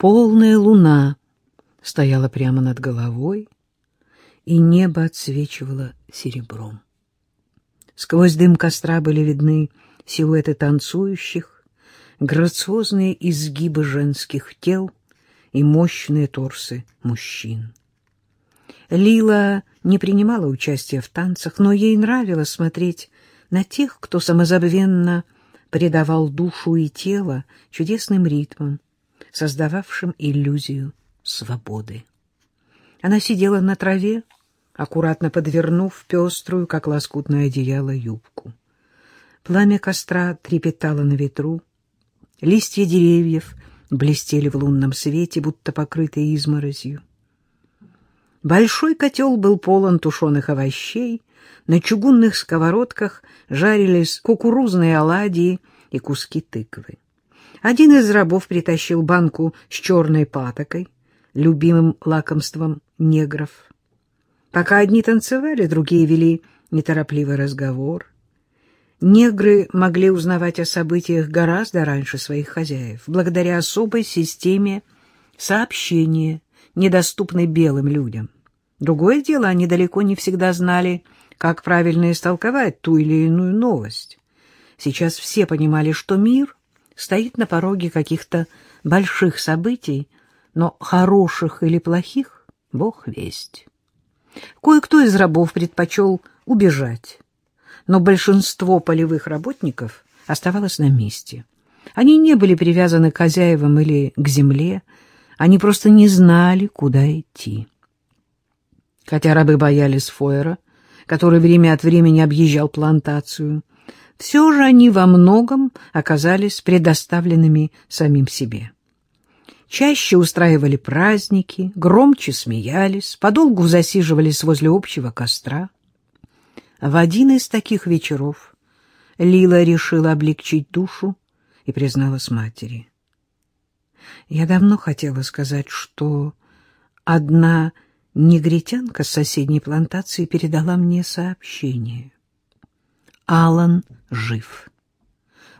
Полная луна стояла прямо над головой, и небо отсвечивало серебром. Сквозь дым костра были видны силуэты танцующих, грациозные изгибы женских тел и мощные торсы мужчин. Лила не принимала участия в танцах, но ей нравилось смотреть на тех, кто самозабвенно предавал душу и тело чудесным ритмам, создававшим иллюзию свободы. Она сидела на траве, аккуратно подвернув пеструю, как лоскутное одеяло, юбку. Пламя костра трепетало на ветру, листья деревьев блестели в лунном свете, будто покрытые изморозью. Большой котел был полон тушеных овощей, на чугунных сковородках жарились кукурузные оладьи и куски тыквы. Один из рабов притащил банку с черной патокой, любимым лакомством негров. Пока одни танцевали, другие вели неторопливый разговор. Негры могли узнавать о событиях гораздо раньше своих хозяев, благодаря особой системе сообщения, недоступной белым людям. Другое дело, они далеко не всегда знали, как правильно истолковать ту или иную новость. Сейчас все понимали, что мир стоит на пороге каких-то больших событий, но хороших или плохих — бог весть. Кое-кто из рабов предпочел убежать, но большинство полевых работников оставалось на месте. Они не были привязаны к хозяевам или к земле, они просто не знали, куда идти. Хотя рабы боялись Фойера, который время от времени объезжал плантацию, все же они во многом оказались предоставленными самим себе. Чаще устраивали праздники, громче смеялись, подолгу засиживались возле общего костра. В один из таких вечеров Лила решила облегчить душу и призналась матери. Я давно хотела сказать, что одна негритянка с соседней плантации передала мне сообщение. Алан жив.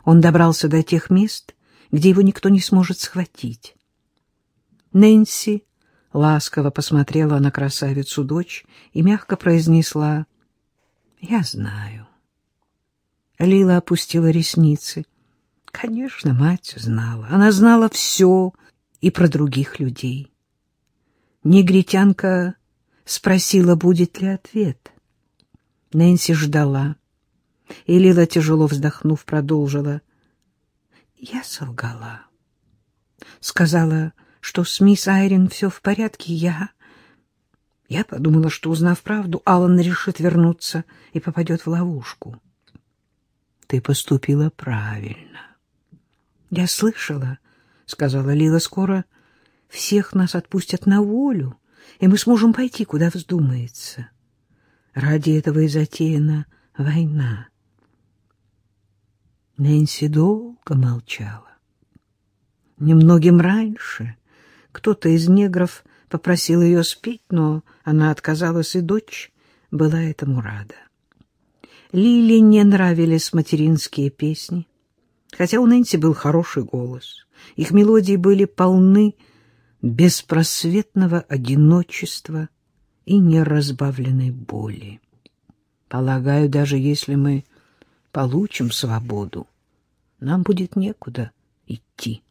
Он добрался до тех мест, где его никто не сможет схватить. Нэнси ласково посмотрела на красавицу-дочь и мягко произнесла «Я знаю». Лила опустила ресницы. Конечно, мать знала. Она знала все и про других людей. Негритянка спросила, будет ли ответ. Нэнси ждала. И Лила, тяжело вздохнув, продолжила. Я солгала. Сказала, что с мисс Айрин все в порядке. Я... Я подумала, что, узнав правду, Аллан решит вернуться и попадет в ловушку. Ты поступила правильно. Я слышала, — сказала Лила скоро, — всех нас отпустят на волю, и мы сможем пойти, куда вздумается. Ради этого и затеяна война. Нэнси долго молчала. Немногим раньше кто-то из негров попросил ее спеть, но она отказалась, и дочь была этому рада. Лили не нравились материнские песни, хотя у Нэнси был хороший голос. Их мелодии были полны беспросветного одиночества и неразбавленной боли. Полагаю, даже если мы получим свободу, нам будет некуда идти.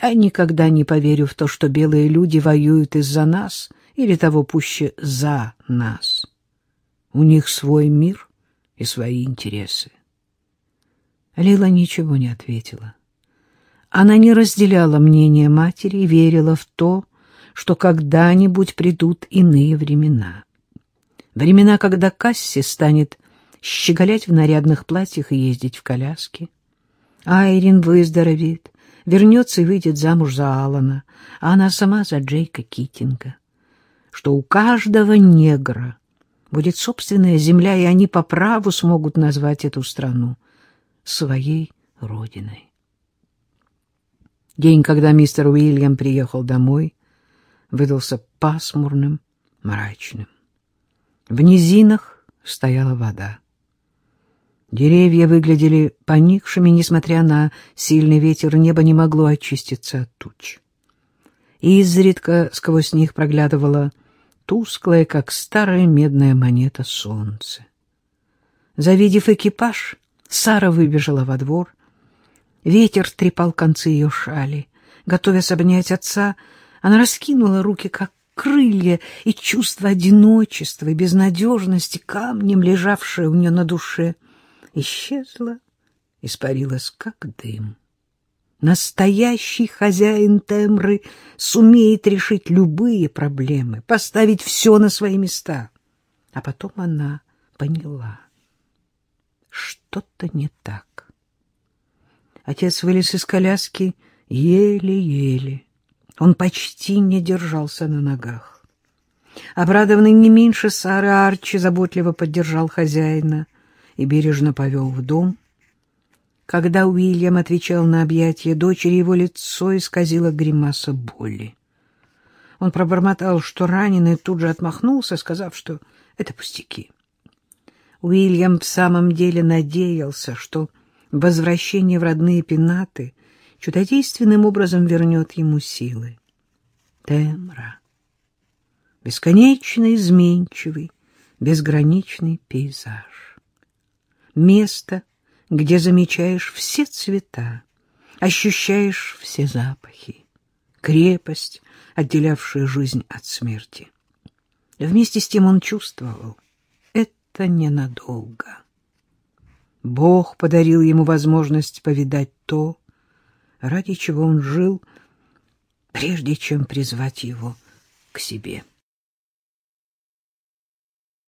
Я никогда не поверю в то, что белые люди воюют из-за нас или того пуще за нас. У них свой мир и свои интересы. Лила ничего не ответила. Она не разделяла мнение матери и верила в то, что когда-нибудь придут иные времена. Времена, когда Касси станет щеголять в нарядных платьях и ездить в коляске. Айрин выздоровеет, вернется и выйдет замуж за Алана, а она сама за Джейка Китинга. Что у каждого негра будет собственная земля, и они по праву смогут назвать эту страну своей родиной. День, когда мистер Уильям приехал домой, выдался пасмурным, мрачным. В низинах стояла вода. Деревья выглядели поникшими, несмотря на сильный ветер, небо не могло очиститься от туч. и изредка сквозь них проглядывало тусклое, как старая медная монета, солнце. Завидев экипаж, Сара выбежала во двор. Ветер трепал концы ее шали. Готовясь обнять отца, она раскинула руки, как крылья, и чувство одиночества и безнадежности, камнем лежавшее у нее на душе, исчезло, испарилось, как дым. Настоящий хозяин Темры сумеет решить любые проблемы, поставить все на свои места. А потом она поняла, что-то не так. Отец вылез из коляски еле-еле. Он почти не держался на ногах. Обрадованный не меньше Сары Арчи заботливо поддержал хозяина и бережно повел в дом. Когда Уильям отвечал на объятие дочери, его лицо исказило гримаса боли. Он пробормотал, что раненый тут же отмахнулся, сказав, что это пустяки. Уильям в самом деле надеялся, что возвращение в родные пенаты чудодейственным образом вернет ему силы. Темра. Бесконечно изменчивый, безграничный пейзаж. Место, где замечаешь все цвета, ощущаешь все запахи. Крепость, отделявшая жизнь от смерти. Вместе с тем он чувствовал, это ненадолго. Бог подарил ему возможность повидать то, ради чего он жил, прежде чем призвать его к себе.